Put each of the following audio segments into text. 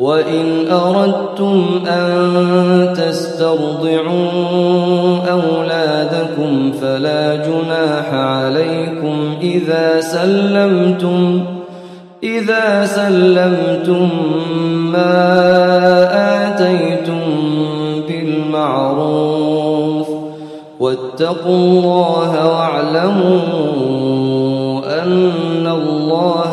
وإن أردتم أن تسترضعوا أولادكم فلا جناح عليكم إذا سلمتم إذا سلمتم ما آتيتم بالمعروف واتقوا الله واعلموا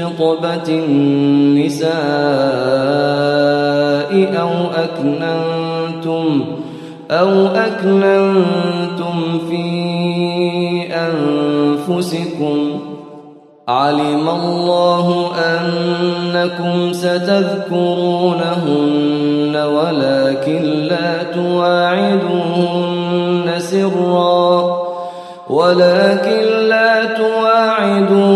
خطبة النساء أو أكننتم أو أكننتم في أنفسكم علم الله أنكم ستذكرونهن ولكن لا تواعدوهن سرا ولكن لا تواعدوهن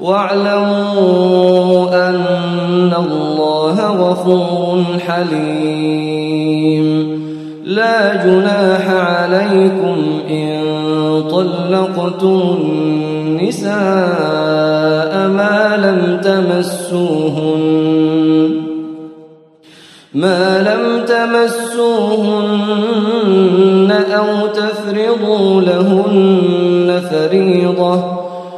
واعلموا أن الله غفور حليم. لا جناح عليكم إن طلقتم النساء ما لم تمسوهن. ما لم تمسوهن أو تفرضوا لهن فريضة.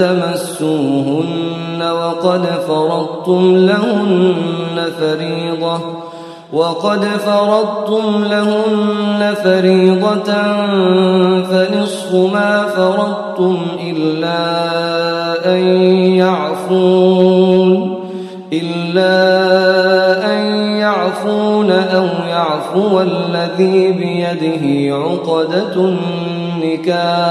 تمسوهن وقد فرضتم لهن فريضة وقد فرضتم لهن فريضة فنصف ما فرضتم إلا أن يعفون إلا أن يعفون أو يعفو الذي بيده عقدة النكاح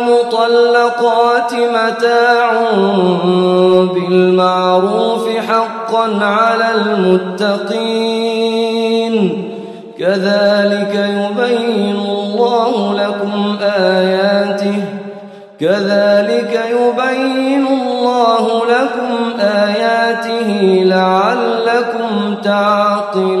وللمطلقات متاع بالمعروف حقا على المتقين. كذلك يبين الله لكم آياته. كذلك يبين الله لكم آياته لعلكم تعقلون.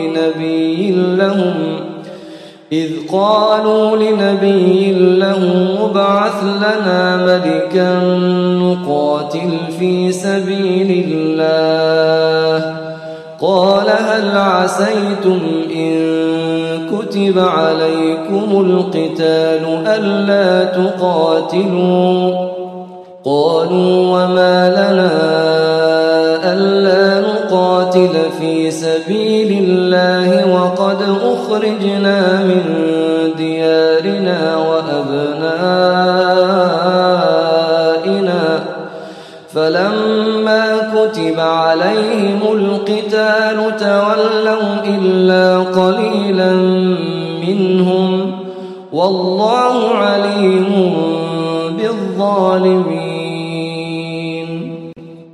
إذ قالوا لنبي له ابعث لنا ملكا نقاتل في سبيل الله. قال هل عسيتم إن كتب عليكم القتال ألا تقاتلوا؟ قالوا وما لنا نقاتل في سبيل الله وقد أخرجنا من ديارنا وأبنائنا. فلما كتب عليهم القتال تولوا إلا قليلا منهم. والله عليم بالظالمين.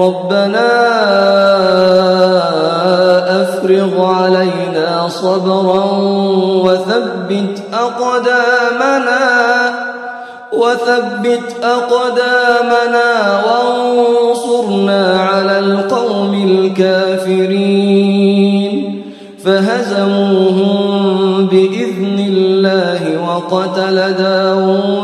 ربنا أفرغ علينا صبرا وثبت أقدامنا وثبت أقدامنا وانصرنا على القوم الكافرين. فهزموهم بإذن الله وقتل داود